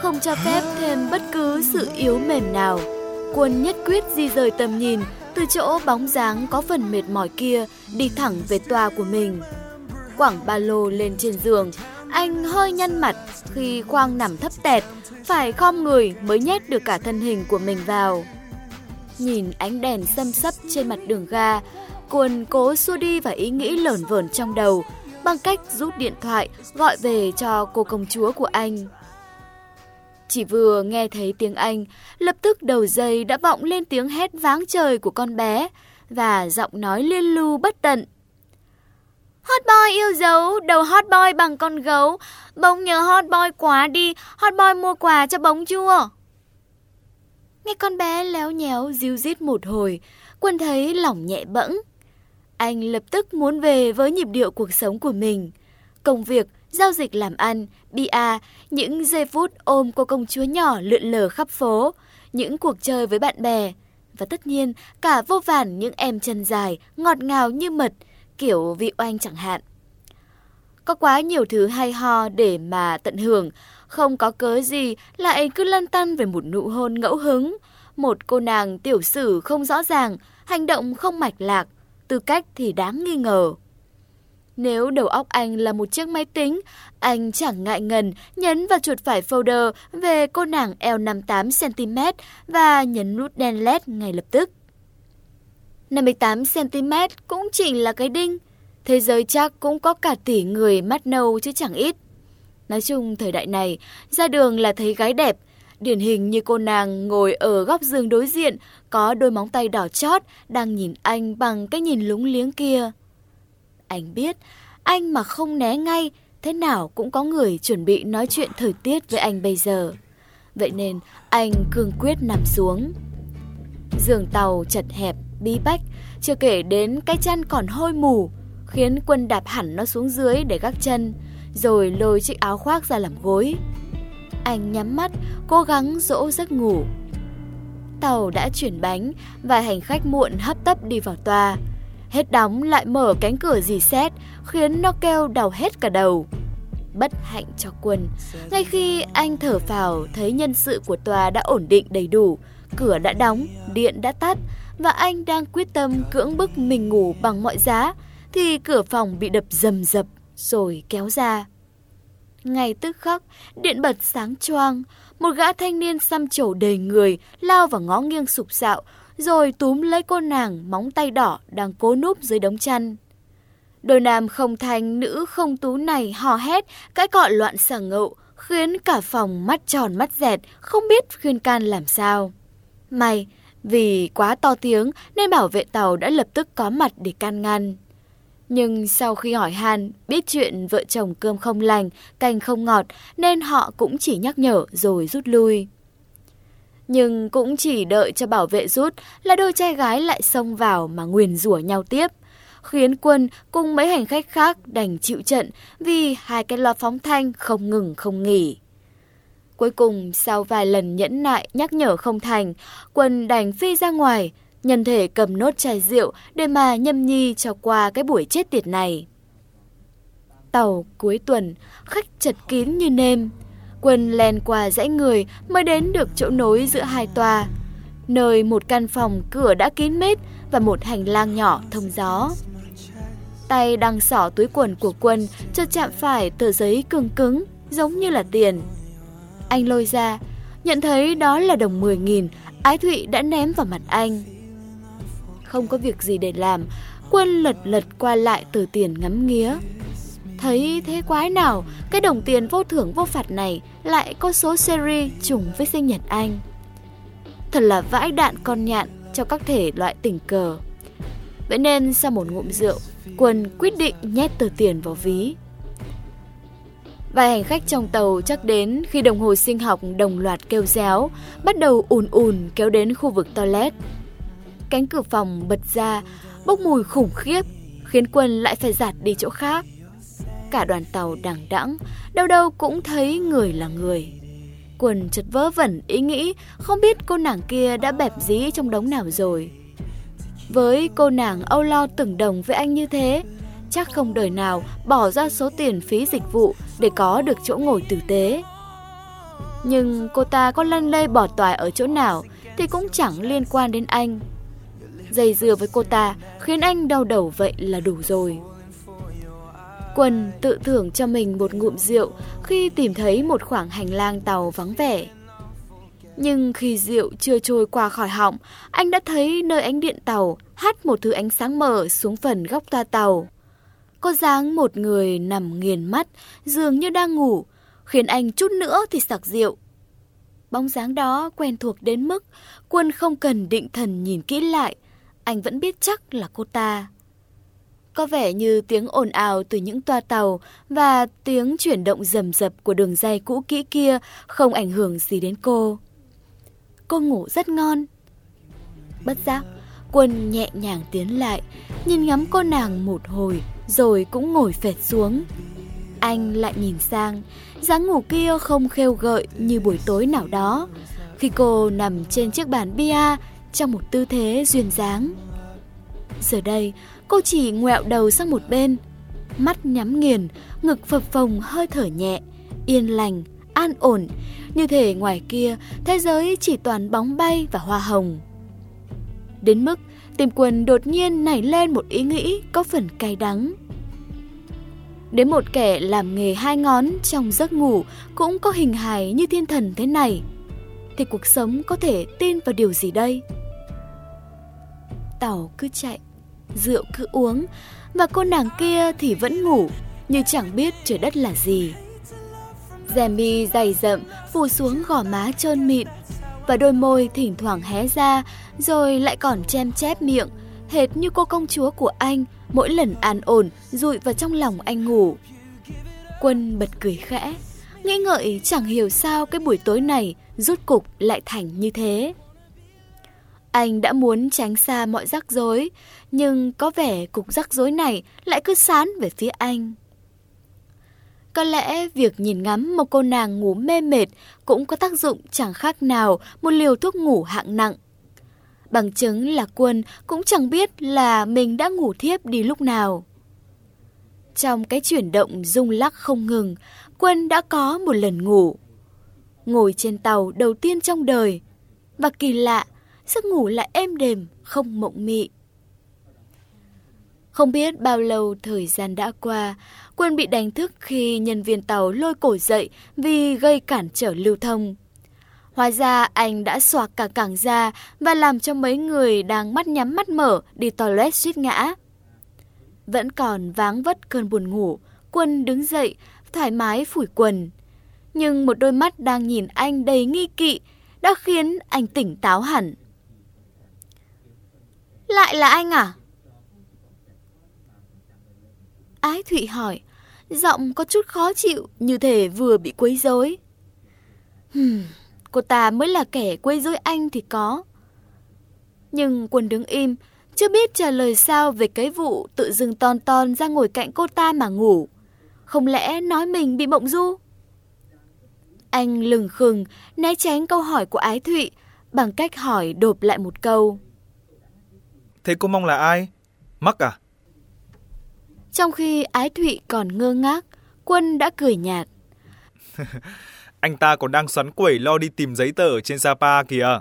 Không cho phép thêm bất cứ sự yếu mềm nào, quân nhất quyết di rời tầm nhìn từ chỗ bóng dáng có phần mệt mỏi kia đi thẳng về tòa của mình. Quảng ba lô lên trên giường, anh hơi nhăn mặt khi khoang nằm thấp tẹt, phải khom người mới nhét được cả thân hình của mình vào. Nhìn ánh đèn xâm sấp trên mặt đường ga, Quân cố xua đi và ý nghĩ lởn vởn trong đầu bằng cách rút điện thoại gọi về cho cô công chúa của anh. Chỉ vừa nghe thấy tiếng Anh, lập tức đầu dây đã vọng lên tiếng hét váng trời của con bé và giọng nói liên lưu bất tận. Hot boy yêu dấu, đầu hot boy bằng con gấu. bông nhớ hot boy quá đi, hot boy mua quà cho bóng chua Nghe con bé léo nhéo díu dít một hồi, quân thấy lòng nhẹ bẫng. Anh lập tức muốn về với nhịp điệu cuộc sống của mình. Công việc, giao dịch làm ăn, bia, những giây phút ôm cô công chúa nhỏ lượn lờ khắp phố, những cuộc chơi với bạn bè. Và tất nhiên, cả vô vàn những em chân dài, ngọt ngào như mật, kiểu vị oanh chẳng hạn. Có quá nhiều thứ hay ho để mà tận hưởng, không có cớ gì lại cứ lăn tăn về một nụ hôn ngẫu hứng, một cô nàng tiểu sử không rõ ràng, hành động không mạch lạc, tư cách thì đáng nghi ngờ. Nếu đầu óc anh là một chiếc máy tính, anh chẳng ngại ngần nhấn vào chuột phải folder về cô nàng eo 58cm và nhấn nút đen LED ngay lập tức. 58cm cũng chỉ là cái đinh. Thế giới chắc cũng có cả tỷ người mắt nâu chứ chẳng ít. Nói chung thời đại này, ra đường là thấy gái đẹp. Điển hình như cô nàng ngồi ở góc giường đối diện, có đôi móng tay đỏ chót, đang nhìn anh bằng cái nhìn lúng liếng kia. Anh biết, anh mà không né ngay, thế nào cũng có người chuẩn bị nói chuyện thời tiết với anh bây giờ. Vậy nên anh cương quyết nằm xuống. Giường tàu chật hẹp, bí bách, chưa kể đến cái chân còn hôi mù, khiến quân đạp hẳn nó xuống dưới để gác chân, rồi lôi chiếc áo khoác ra làm gối. Anh nhắm mắt, cố gắng dỗ giấc ngủ. Tàu đã chuyển bánh và hành khách muộn hấp tấp đi vào toa. Hết đóng lại mở cánh cửa dì xét, khiến nó kêu đau hết cả đầu. Bất hạnh cho quân, ngay khi anh thở phào thấy nhân sự của tòa đã ổn định đầy đủ, cửa đã đóng, điện đã tắt và anh đang quyết tâm cưỡng bức mình ngủ bằng mọi giá, thì cửa phòng bị đập rầm rập rồi kéo ra. Ngay tức khắc, điện bật sáng choang, một gã thanh niên xăm trổ đầy người lao vào ngó nghiêng sụp sạo, rồi túm lấy cô nàng móng tay đỏ đang cố núp dưới đống chăn. Đôi nam không thanh nữ không tú này hò hét, cãi cọ loạn xả ngậu khiến cả phòng mắt tròn mắt dẹt, không biết khuyên can làm sao. May, vì quá to tiếng nên bảo vệ tàu đã lập tức có mặt để can ngăn. Nhưng sau khi hỏi han, biết chuyện vợ chồng cơm không lành, canh không ngọt, nên họ cũng chỉ nhắc nhở rồi rút lui. Nhưng cũng chỉ đợi cho bảo vệ rút là đôi trai gái lại xông vào mà nguyền rủa nhau tiếp. Khiến quân cùng mấy hành khách khác đành chịu trận vì hai cái loa phóng thanh không ngừng không nghỉ. Cuối cùng, sau vài lần nhẫn nại nhắc nhở không thành, quân đành phi ra ngoài, nhân thể cầm nốt chai rượu để mà nhâm nhi cho qua cái buổi chết tiệt này. Tàu cuối tuần, khách chật kín như nêm. Quân len qua dãy người mới đến được chỗ nối giữa hai tòa, nơi một căn phòng cửa đã kín mít và một hành lang nhỏ thông gió. Tay đang xỏ túi quần của quân chợt chạm phải tờ giấy cứng cứng, giống như là tiền. Anh lôi ra, nhận thấy đó là đồng 10.000 Ái Thụy đã ném vào mặt anh. Không có việc gì để làm, quân lật lật qua lại tờ tiền ngắm nghía. Thấy thế quái nào, cái đồng tiền vô thưởng vô phạt này lại có số series trùng với sinh nhật anh. Thật là vãi đạn con nhạn cho các thể loại tình cờ. Vậy nên sau một ngụm rượu, Quân quyết định nhét tờ tiền vào ví. Vài hành khách trong tàu chắc đến khi đồng hồ sinh học đồng loạt kêu réo, bắt đầu ùn ùn kéo đến khu vực toilet. Cánh cửa phòng bật ra, bốc mùi khủng khiếp, khiến quân lại phải giạt đi chỗ khác. Cả đoàn tàu đằng đẵng, đâu đâu cũng thấy người là người. Quân chợt vớ vẩn ý nghĩ không biết cô nàng kia đã bẹp dí trong đống nào rồi. Với cô nàng âu lo từng đồng với anh như thế, chắc không đời nào bỏ ra số tiền phí dịch vụ để có được chỗ ngồi tử tế. Nhưng cô ta có lăn lê bỏ tòa ở chỗ nào thì cũng chẳng liên quan đến anh. Dây dưa với cô ta khiến anh đau đầu vậy là đủ rồi. Quân tự thưởng cho mình một ngụm rượu khi tìm thấy một khoảng hành lang tàu vắng vẻ. Nhưng khi rượu chưa trôi qua khỏi họng, anh đã thấy nơi ánh điện tàu hắt một thứ ánh sáng mờ xuống phần góc toa tàu. Có dáng một người nằm nghiền mắt, dường như đang ngủ, khiến anh chút nữa thì sặc rượu. Bóng dáng đó quen thuộc đến mức quân không cần định thần nhìn kỹ lại, anh vẫn biết chắc là cô ta. Có vẻ như tiếng ồn ào từ những toa tàu và tiếng chuyển động rầm rập của đường dây cũ kỹ kia không ảnh hưởng gì đến cô. Cô ngủ rất ngon. Bất giác, Quân nhẹ nhàng tiến lại, nhìn ngắm cô nàng một hồi rồi cũng ngồi phệt xuống. Anh lại nhìn sang, dáng ngủ kia không khêu gợi như buổi tối nào đó, khi cô nằm trên chiếc bàn bia trong một tư thế duyên dáng. Giờ đây, cô chỉ ngoẹo đầu sang một bên, mắt nhắm nghiền, ngực phập phồng hơi thở nhẹ, yên lành, an ổn, như thể ngoài kia thế giới chỉ toàn bóng bay và hoa hồng. Đến mức tìm quần đột nhiên nảy lên một ý nghĩ có phần cay đắng. Đến một kẻ làm nghề hai ngón trong giấc ngủ cũng có hình hài như thiên thần thế này, thì cuộc sống có thể tin vào điều gì đây? Tàu cứ chạy, rượu cứ uống, và cô nàng kia thì vẫn ngủ, như chẳng biết trời đất là gì. Rè mi dày rậm phủ xuống gò má trơn mịn, và đôi môi thỉnh thoảng hé ra, rồi lại còn chem chép miệng, hệt như cô công chúa của anh mỗi lần an ổn rụi vào trong lòng anh ngủ. Quân bật cười khẽ, nghĩ ngợi chẳng hiểu sao cái buổi tối này rút cục lại thành như thế. Anh đã muốn tránh xa mọi rắc rối, nhưng có vẻ cục rắc rối này lại cứ sán về phía anh. Có lẽ việc nhìn ngắm một cô nàng ngủ mê mệt cũng có tác dụng chẳng khác nào một liều thuốc ngủ hạng nặng. Bằng chứng là quân cũng chẳng biết là mình đã ngủ thiếp đi lúc nào. Trong cái chuyển động rung lắc không ngừng, quân đã có một lần ngủ. Ngồi trên tàu đầu tiên trong đời. Và kỳ lạ, giấc ngủ lại êm đềm, không mộng mị. Không biết bao lâu thời gian đã qua, Quân bị đánh thức khi nhân viên tàu lôi cổ dậy vì gây cản trở lưu thông. Hóa ra anh đã xoạc cả cảng ra và làm cho mấy người đang mắt nhắm mắt mở đi toilet suýt ngã. Vẫn còn váng vất cơn buồn ngủ, Quân đứng dậy, thoải mái phủi quần. Nhưng một đôi mắt đang nhìn anh đầy nghi kỵ đã khiến anh tỉnh táo hẳn. Lại là anh à? Ái Thụy hỏi, giọng có chút khó chịu như thể vừa bị quấy rối. Hmm, cô ta mới là kẻ quấy rối anh thì có. Nhưng quân đứng im, chưa biết trả lời sao về cái vụ tự dưng ton ton ra ngồi cạnh cô ta mà ngủ. Không lẽ nói mình bị mộng du? Anh lừng khừng, né tránh câu hỏi của Ái Thụy bằng cách hỏi đột lại một câu. Thế cô mong là ai? Mắc à? Trong khi Ái Thụy còn ngơ ngác, Quân đã cười nhạt. Anh ta còn đang xoắn quẩy lo đi tìm giấy tờ ở trên Sapa kìa.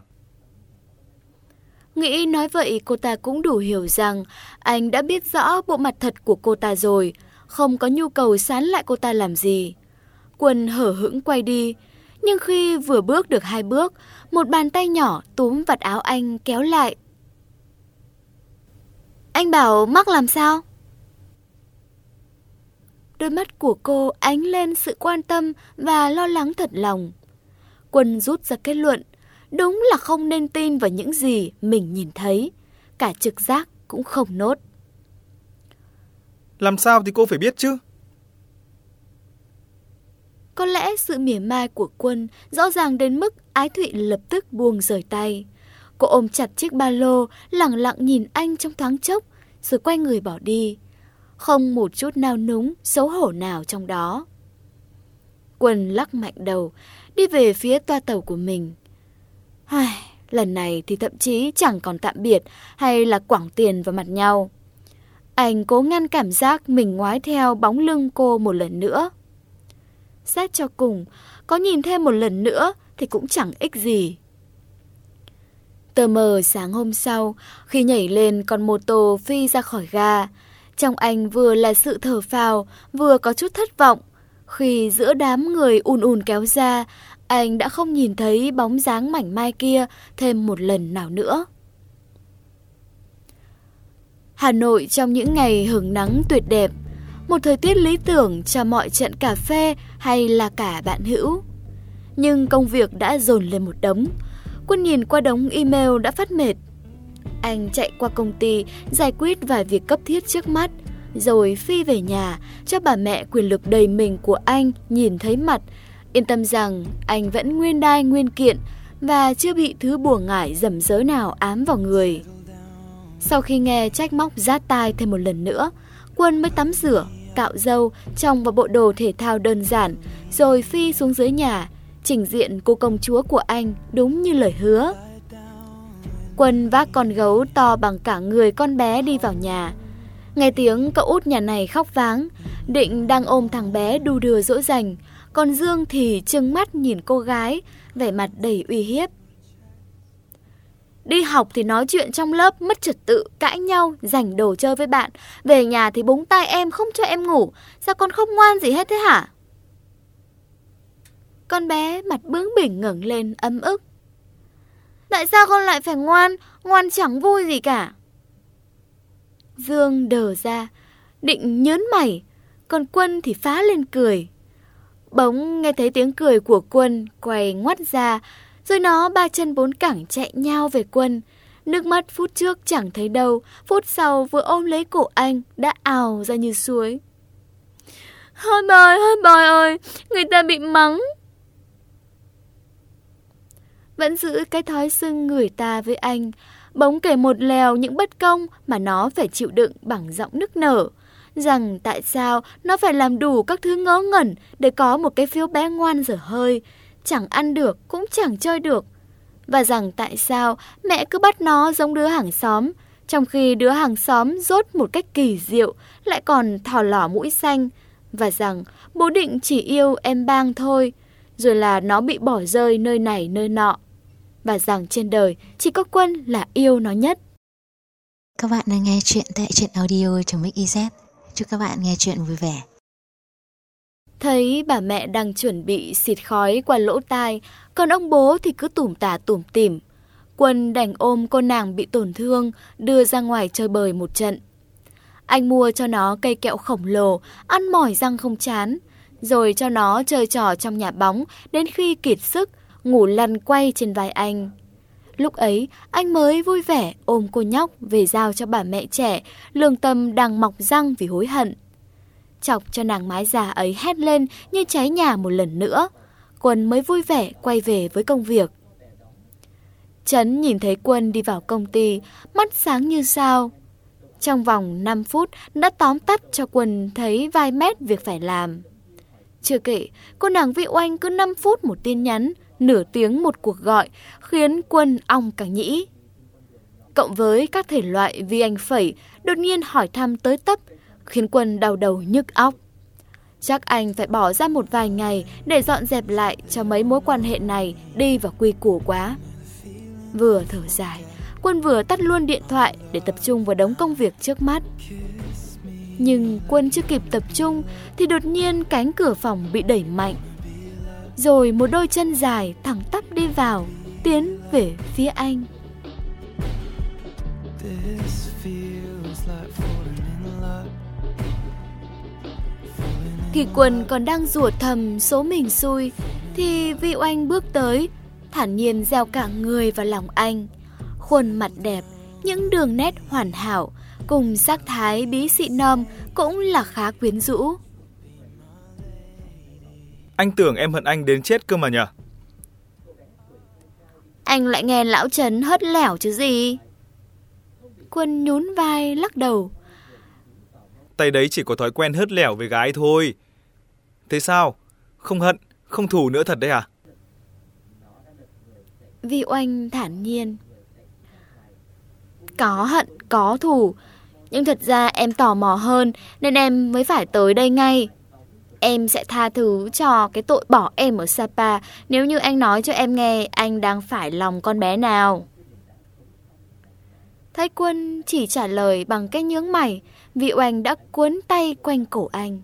Nghĩ nói vậy cô ta cũng đủ hiểu rằng anh đã biết rõ bộ mặt thật của cô ta rồi, không có nhu cầu sán lại cô ta làm gì. Quân hở hững quay đi, nhưng khi vừa bước được hai bước, một bàn tay nhỏ túm vạt áo anh kéo lại. Anh bảo mắc làm sao? Đôi mắt của cô ánh lên sự quan tâm và lo lắng thật lòng. Quân rút ra kết luận, đúng là không nên tin vào những gì mình nhìn thấy. Cả trực giác cũng không nốt. Làm sao thì cô phải biết chứ? Có lẽ sự mỉa mai của quân rõ ràng đến mức Ái Thụy lập tức buông rời tay. Cô ôm chặt chiếc ba lô, lặng lặng nhìn anh trong thoáng chốc, rồi quay người bỏ đi không một chút nao núng, xấu hổ nào trong đó. Quân lắc mạnh đầu, đi về phía toa tàu của mình. Ai, lần này thì thậm chí chẳng còn tạm biệt hay là quảng tiền vào mặt nhau. Anh cố ngăn cảm giác mình ngoái theo bóng lưng cô một lần nữa. Xét cho cùng, có nhìn thêm một lần nữa thì cũng chẳng ích gì. Tờ mờ sáng hôm sau, khi nhảy lên con mô tô phi ra khỏi ga, trong anh vừa là sự thở phào, vừa có chút thất vọng. Khi giữa đám người ùn ùn kéo ra, anh đã không nhìn thấy bóng dáng mảnh mai kia thêm một lần nào nữa. Hà Nội trong những ngày hưởng nắng tuyệt đẹp, một thời tiết lý tưởng cho mọi trận cà phê hay là cả bạn hữu. Nhưng công việc đã dồn lên một đống. Quân nhìn qua đống email đã phát mệt. Anh chạy qua công ty giải quyết vài việc cấp thiết trước mắt, rồi phi về nhà cho bà mẹ quyền lực đầy mình của anh nhìn thấy mặt, yên tâm rằng anh vẫn nguyên đai nguyên kiện và chưa bị thứ bùa ngải dầm dớ nào ám vào người. Sau khi nghe trách móc rát tai thêm một lần nữa, Quân mới tắm rửa, cạo râu trong vào bộ đồ thể thao đơn giản, rồi phi xuống dưới nhà, trình diện cô công chúa của anh đúng như lời hứa. Quân vác con gấu to bằng cả người con bé đi vào nhà. Nghe tiếng cậu út nhà này khóc váng, định đang ôm thằng bé đu đưa dỗ dành, còn Dương thì trừng mắt nhìn cô gái, vẻ mặt đầy uy hiếp. Đi học thì nói chuyện trong lớp, mất trật tự, cãi nhau, giành đồ chơi với bạn. Về nhà thì búng tay em không cho em ngủ. Sao con không ngoan gì hết thế hả? Con bé mặt bướng bỉnh ngẩng lên ấm ức. Tại sao con lại phải ngoan? Ngoan chẳng vui gì cả. Dương đờ ra, định nhớn mày, còn Quân thì phá lên cười. Bỗng nghe thấy tiếng cười của Quân quay ngoắt ra, rồi nó ba chân bốn cẳng chạy nhau về Quân. Nước mắt phút trước chẳng thấy đâu, phút sau vừa ôm lấy cổ anh đã ào ra như suối. Hơi bời, hơi bời ơi, người ta bị mắng. Vẫn giữ cái thói xưng người ta với anh, bỗng kể một lèo những bất công mà nó phải chịu đựng bằng giọng nức nở. Rằng tại sao nó phải làm đủ các thứ ngớ ngẩn để có một cái phiếu bé ngoan dở hơi, chẳng ăn được cũng chẳng chơi được. Và rằng tại sao mẹ cứ bắt nó giống đứa hàng xóm, trong khi đứa hàng xóm rốt một cách kỳ diệu lại còn thò lỏ mũi xanh. Và rằng bố định chỉ yêu em bang thôi, rồi là nó bị bỏ rơi nơi này nơi nọ. Và rằng trên đời chỉ có quân là yêu nó nhất. Các bạn đang nghe chuyện tại truyện audio trong Mix EZ. Chúc các bạn nghe chuyện vui vẻ. Thấy bà mẹ đang chuẩn bị xịt khói qua lỗ tai, còn ông bố thì cứ tủm tả tủm tỉm. Quân đành ôm cô nàng bị tổn thương, đưa ra ngoài chơi bời một trận. Anh mua cho nó cây kẹo khổng lồ, ăn mỏi răng không chán, rồi cho nó chơi trò trong nhà bóng đến khi kiệt sức, ngủ lăn quay trên vai anh. Lúc ấy, anh mới vui vẻ ôm cô nhóc về giao cho bà mẹ trẻ, lương tâm đang mọc răng vì hối hận chọc cho nàng mái già ấy hét lên như cháy nhà một lần nữa. Quân mới vui vẻ quay về với công việc. Trấn nhìn thấy Quân đi vào công ty, mắt sáng như sao. Trong vòng 5 phút đã tóm tắt cho Quân thấy vài mét việc phải làm. Chưa kể, cô nàng vị oanh cứ 5 phút một tin nhắn, nửa tiếng một cuộc gọi, khiến Quân ong cả nhĩ. Cộng với các thể loại vi anh phẩy, đột nhiên hỏi thăm tới tấp, khiến Quân đau đầu nhức óc. Chắc anh phải bỏ ra một vài ngày để dọn dẹp lại cho mấy mối quan hệ này đi vào quy củ quá. Vừa thở dài, Quân vừa tắt luôn điện thoại để tập trung vào đống công việc trước mắt. Nhưng Quân chưa kịp tập trung thì đột nhiên cánh cửa phòng bị đẩy mạnh. Rồi một đôi chân dài thẳng tắp đi vào, tiến về phía anh. Khi Quân còn đang rủa thầm số mình xui, thì Vi Oanh bước tới, thản nhiên gieo cả người vào lòng anh. Khuôn mặt đẹp, những đường nét hoàn hảo, cùng sắc thái bí xị non cũng là khá quyến rũ. Anh tưởng em hận anh đến chết cơ mà nhở? Anh lại nghe lão Trấn hất lẻo chứ gì? Quân nhún vai lắc đầu tay đấy chỉ có thói quen hớt lẻo với gái thôi. Thế sao? Không hận, không thù nữa thật đấy à? Vi Oanh thản nhiên. Có hận, có thù, Nhưng thật ra em tò mò hơn nên em mới phải tới đây ngay. Em sẽ tha thứ cho cái tội bỏ em ở Sapa nếu như anh nói cho em nghe anh đang phải lòng con bé nào. Thái quân chỉ trả lời bằng cái nhướng mày vì oanh đã cuốn tay quanh cổ anh.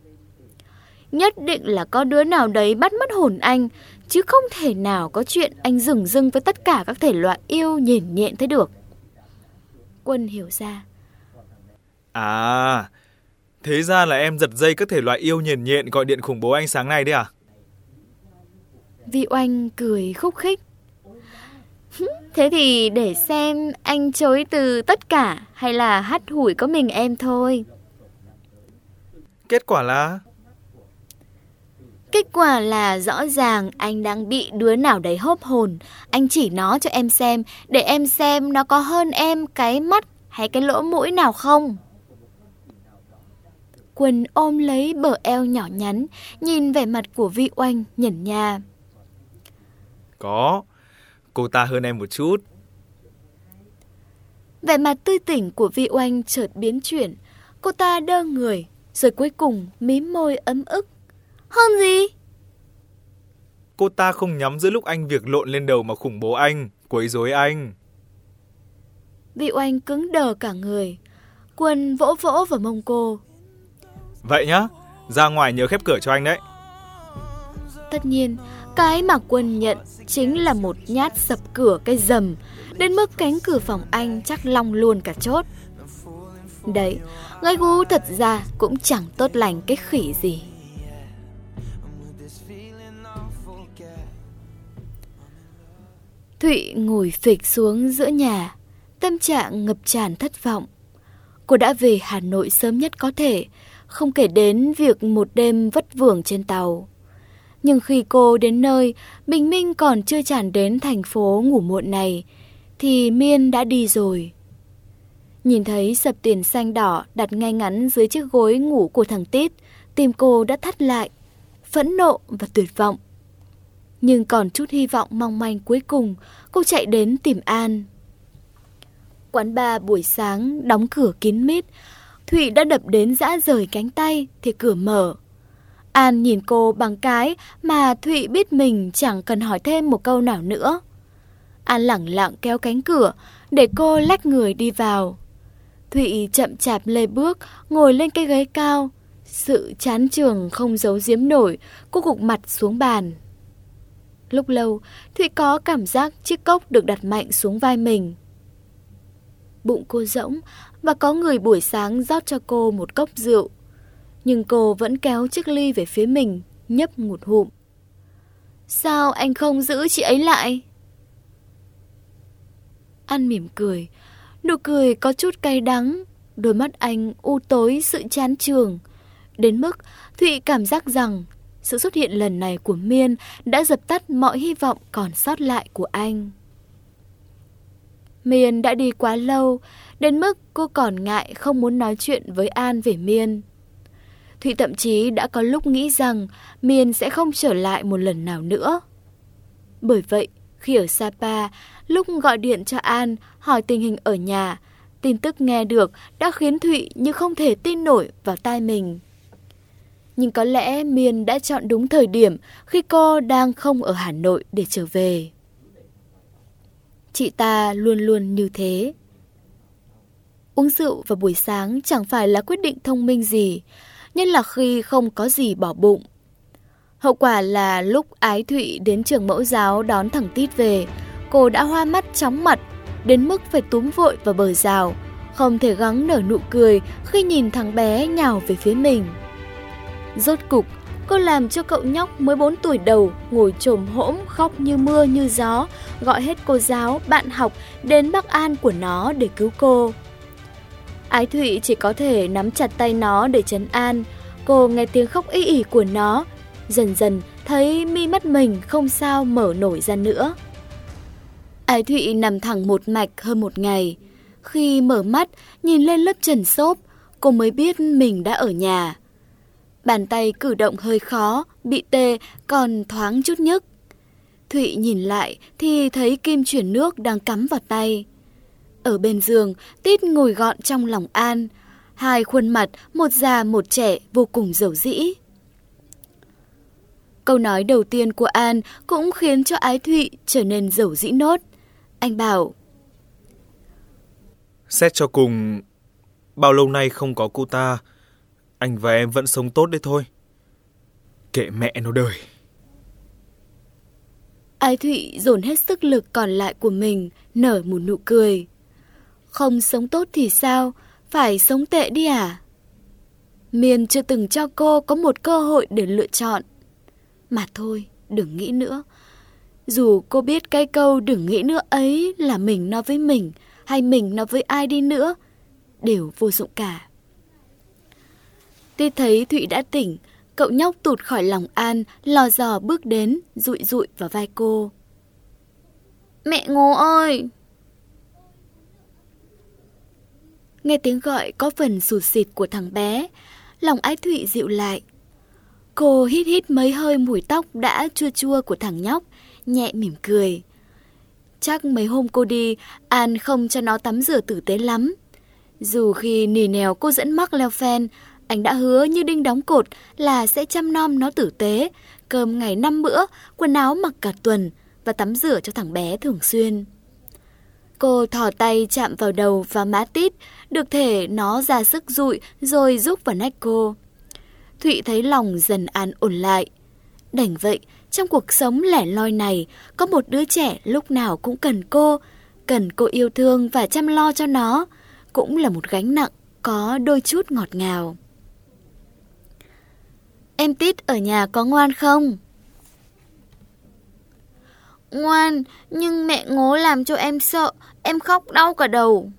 Nhất định là có đứa nào đấy bắt mất hồn anh, chứ không thể nào có chuyện anh dừng dưng với tất cả các thể loại yêu nhện nhện thế được. Quân hiểu ra. À, thế ra là em giật dây các thể loại yêu nhện nhện gọi điện khủng bố anh sáng nay đấy à? Vi Oanh cười khúc khích. Thế thì để xem anh chối từ tất cả hay là hắt hủi có mình em thôi. Kết quả là... Kết quả là rõ ràng anh đang bị đứa nào đấy hốp hồn. Anh chỉ nó cho em xem, để em xem nó có hơn em cái mắt hay cái lỗ mũi nào không. Quân ôm lấy bờ eo nhỏ nhắn, nhìn vẻ mặt của Vi Oanh nhẩn nha. Có, cô ta hơn em một chút. Vẻ mặt tươi tỉnh của Vi Oanh chợt biến chuyển. Cô ta đơ người, rồi cuối cùng mím môi ấm ức. Hơn gì? Cô ta không nhắm giữa lúc anh việc lộn lên đầu mà khủng bố anh, quấy rối anh. Vi Oanh cứng đờ cả người. Quân vỗ vỗ vào mông cô. Vậy nhá, ra ngoài nhớ khép cửa cho anh đấy. Tất nhiên, cái mà quân nhận chính là một nhát sập cửa cái rầm, đến mức cánh cửa phòng anh chắc long luôn cả chốt. Đấy, ngay gu thật ra cũng chẳng tốt lành cái khỉ gì. Thụy ngồi phịch xuống giữa nhà, tâm trạng ngập tràn thất vọng. Cô đã về Hà Nội sớm nhất có thể, không kể đến việc một đêm vất vưởng trên tàu. Nhưng khi cô đến nơi, bình minh còn chưa tràn đến thành phố ngủ muộn này, thì Miên đã đi rồi. Nhìn thấy sập tiền xanh đỏ đặt ngay ngắn dưới chiếc gối ngủ của thằng Tít, tim cô đã thắt lại, phẫn nộ và tuyệt vọng. Nhưng còn chút hy vọng mong manh cuối cùng, cô chạy đến tìm An. Quán bar buổi sáng đóng cửa kín mít, Thụy đã đập đến dã rời cánh tay thì cửa mở. An nhìn cô bằng cái mà Thụy biết mình chẳng cần hỏi thêm một câu nào nữa. An lẳng lặng kéo cánh cửa để cô lách người đi vào. Thụy chậm chạp lê bước, ngồi lên cây ghế cao. Sự chán trường không giấu giếm nổi, cô gục mặt xuống bàn. Lúc lâu, Thụy có cảm giác chiếc cốc được đặt mạnh xuống vai mình. Bụng cô rỗng và có người buổi sáng rót cho cô một cốc rượu. Nhưng cô vẫn kéo chiếc ly về phía mình, nhấp một hụm. Sao anh không giữ chị ấy lại? An mỉm cười, nụ cười có chút cay đắng, đôi mắt anh u tối sự chán trường. Đến mức Thụy cảm giác rằng sự xuất hiện lần này của Miên đã dập tắt mọi hy vọng còn sót lại của anh. Miên đã đi quá lâu, đến mức cô còn ngại không muốn nói chuyện với An về Miên. Thụy thậm chí đã có lúc nghĩ rằng Miên sẽ không trở lại một lần nào nữa. Bởi vậy, khi ở Sapa, lúc gọi điện cho An hỏi tình hình ở nhà, tin tức nghe được đã khiến Thụy như không thể tin nổi vào tai mình. Nhưng có lẽ Miên đã chọn đúng thời điểm khi cô đang không ở Hà Nội để trở về. Chị ta luôn luôn như thế. Uống rượu vào buổi sáng chẳng phải là quyết định thông minh gì, nhất là khi không có gì bỏ bụng. Hậu quả là lúc Ái Thụy đến trường mẫu giáo đón thằng Tít về, cô đã hoa mắt chóng mặt, đến mức phải túm vội vào bờ rào, không thể gắng nở nụ cười khi nhìn thằng bé nhào về phía mình. Rốt cục, cô làm cho cậu nhóc mới 4 tuổi đầu ngồi trồm hỗn khóc như mưa như gió, gọi hết cô giáo, bạn học đến Bắc An của nó để cứu cô. Ái Thụy chỉ có thể nắm chặt tay nó để chấn an. Cô nghe tiếng khóc y ỉ của nó, dần dần thấy mi mắt mình không sao mở nổi ra nữa. Ái Thụy nằm thẳng một mạch hơn một ngày. Khi mở mắt, nhìn lên lớp trần xốp, cô mới biết mình đã ở nhà. Bàn tay cử động hơi khó, bị tê, còn thoáng chút nhức. Thụy nhìn lại thì thấy kim chuyển nước đang cắm vào tay. Ở bên giường, Tít ngồi gọn trong lòng An. Hai khuôn mặt, một già một trẻ vô cùng dầu dĩ. Câu nói đầu tiên của An cũng khiến cho Ái Thụy trở nên dầu dĩ nốt. Anh bảo Xét cho cùng, bao lâu nay không có cô ta, anh và em vẫn sống tốt đấy thôi. Kệ mẹ nó đời. Ái Thụy dồn hết sức lực còn lại của mình, nở một nụ cười. Không sống tốt thì sao? Phải sống tệ đi à? Miền chưa từng cho cô có một cơ hội để lựa chọn. Mà thôi, đừng nghĩ nữa. Dù cô biết cái câu đừng nghĩ nữa ấy là mình nói với mình hay mình nói với ai đi nữa, đều vô dụng cả. Tuy thấy Thụy đã tỉnh, cậu nhóc tụt khỏi lòng An, lò dò bước đến, rụi rụi vào vai cô. Mẹ ngô ơi! Nghe tiếng gọi có phần sụt xịt của thằng bé, lòng ái Thụy dịu lại. Cô hít hít mấy hơi mùi tóc đã chua chua của thằng nhóc, nhẹ mỉm cười. Chắc mấy hôm cô đi, An không cho nó tắm rửa tử tế lắm. Dù khi nỉ nèo cô dẫn mắc leo phen, anh đã hứa như đinh đóng cột là sẽ chăm nom nó tử tế, cơm ngày năm bữa, quần áo mặc cả tuần và tắm rửa cho thằng bé thường xuyên. Cô thò tay chạm vào đầu và má tít, được thể nó ra sức rụi rồi giúp vào nách cô. Thụy thấy lòng dần an ổn lại. Đành vậy, trong cuộc sống lẻ loi này, có một đứa trẻ lúc nào cũng cần cô, cần cô yêu thương và chăm lo cho nó, cũng là một gánh nặng có đôi chút ngọt ngào. Em Tít ở nhà có ngoan không? Ngoan, nhưng mẹ ngố làm cho em sợ, em khóc đau cả đầu.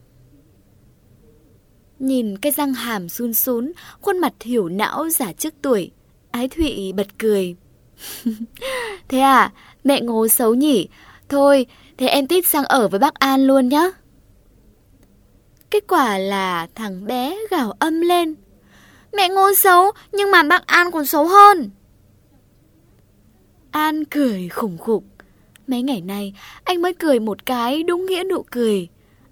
Nhìn cái răng hàm sun sún, khuôn mặt hiểu não giả trước tuổi, Ái Thụy bật cười. thế à, mẹ ngố xấu nhỉ? Thôi, thế em Tít sang ở với bác An luôn nhá. Kết quả là thằng bé gào âm lên. Mẹ ngô xấu, nhưng mà bác An còn xấu hơn. An cười khủng khục. Mấy ngày nay, anh mới cười một cái đúng nghĩa nụ cười.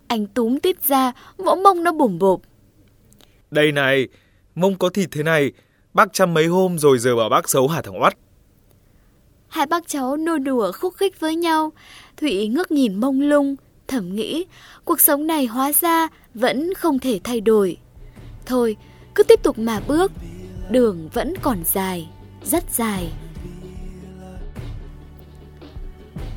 Anh túm tít ra, vỗ mông nó bùm bộp. Đây này, mông có thịt thế này, bác chăm mấy hôm rồi giờ bảo bác xấu hả thằng oắt. Hai bác cháu nô đùa khúc khích với nhau. Thụy ngước nhìn mông lung, thầm nghĩ cuộc sống này hóa ra vẫn không thể thay đổi. Thôi, cứ tiếp tục mà bước, đường vẫn còn dài, rất dài.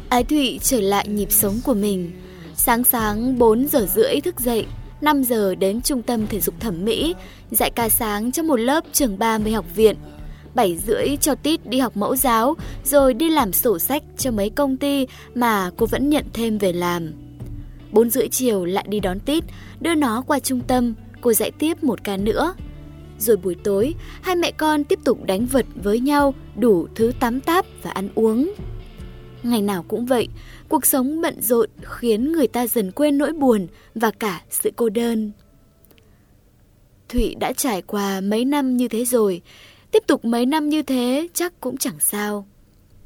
Ái Thụy trở lại nhịp sống của mình. Sáng sáng 4 giờ rưỡi thức dậy, 5 giờ đến trung tâm thể dục thẩm mỹ, dạy ca sáng cho một lớp trường 30 học viện. 7 rưỡi cho Tít đi học mẫu giáo, rồi đi làm sổ sách cho mấy công ty mà cô vẫn nhận thêm về làm. 4 rưỡi chiều lại đi đón Tít, đưa nó qua trung tâm, cô dạy tiếp một ca nữa. Rồi buổi tối, hai mẹ con tiếp tục đánh vật với nhau, đủ thứ tắm táp và ăn uống. Ngày nào cũng vậy, cuộc sống bận rộn khiến người ta dần quên nỗi buồn và cả sự cô đơn. Thụy đã trải qua mấy năm như thế rồi, tiếp tục mấy năm như thế chắc cũng chẳng sao.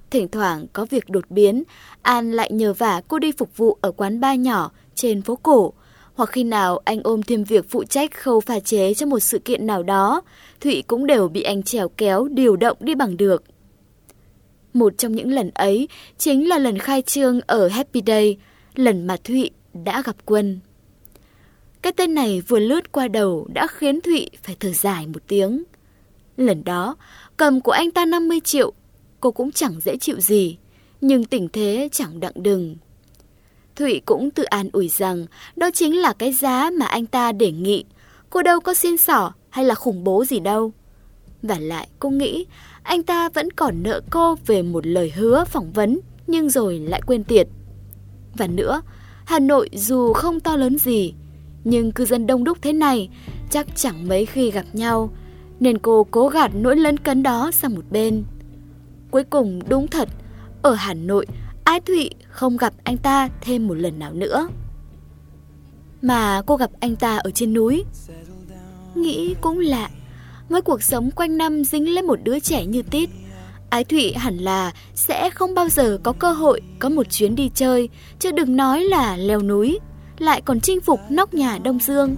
Thỉnh thoảng có việc đột biến, An lại nhờ vả cô đi phục vụ ở quán bar nhỏ trên phố cổ, hoặc khi nào anh ôm thêm việc phụ trách khâu pha chế cho một sự kiện nào đó, Thụy cũng đều bị anh trèo kéo điều động đi bằng được. Một trong những lần ấy chính là lần khai trương ở Happy Day, lần mà Thụy đã gặp Quân. Cái tên này vừa lướt qua đầu đã khiến Thụy phải thở dài một tiếng. Lần đó, cầm của anh ta 50 triệu, cô cũng chẳng dễ chịu gì, nhưng tình thế chẳng đặng đừng. Thụy cũng tự an ủi rằng đó chính là cái giá mà anh ta đề nghị. Cô đâu có xin xỏ hay là khủng bố gì đâu. Và lại cô nghĩ anh ta vẫn còn nợ cô về một lời hứa phỏng vấn nhưng rồi lại quên tiệt. Và nữa, Hà Nội dù không to lớn gì, nhưng cư dân đông đúc thế này chắc chẳng mấy khi gặp nhau, nên cô cố gạt nỗi lấn cấn đó sang một bên. Cuối cùng đúng thật, ở Hà Nội, Ái Thụy không gặp anh ta thêm một lần nào nữa. Mà cô gặp anh ta ở trên núi. Nghĩ cũng lạ, với cuộc sống quanh năm dính lên một đứa trẻ như Tít, Ái Thụy hẳn là sẽ không bao giờ có cơ hội có một chuyến đi chơi, chứ đừng nói là leo núi, lại còn chinh phục nóc nhà Đông Dương.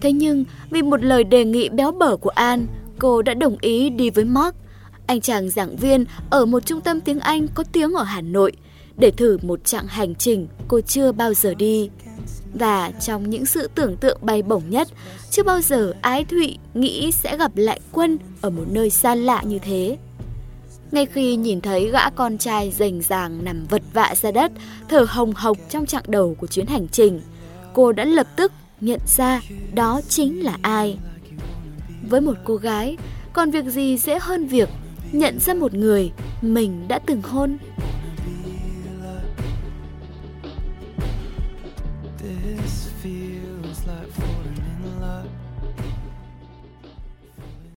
Thế nhưng vì một lời đề nghị béo bở của An, cô đã đồng ý đi với Mark, anh chàng giảng viên ở một trung tâm tiếng Anh có tiếng ở Hà Nội, để thử một chặng hành trình cô chưa bao giờ đi. Và trong những sự tưởng tượng bay bổng nhất, chưa bao giờ Ái Thụy nghĩ sẽ gặp lại Quân ở một nơi xa lạ như thế. Ngay khi nhìn thấy gã con trai rành ràng nằm vật vạ ra đất, thở hồng hộc trong chặng đầu của chuyến hành trình, cô đã lập tức nhận ra đó chính là ai. Với một cô gái, còn việc gì dễ hơn việc nhận ra một người mình đã từng hôn?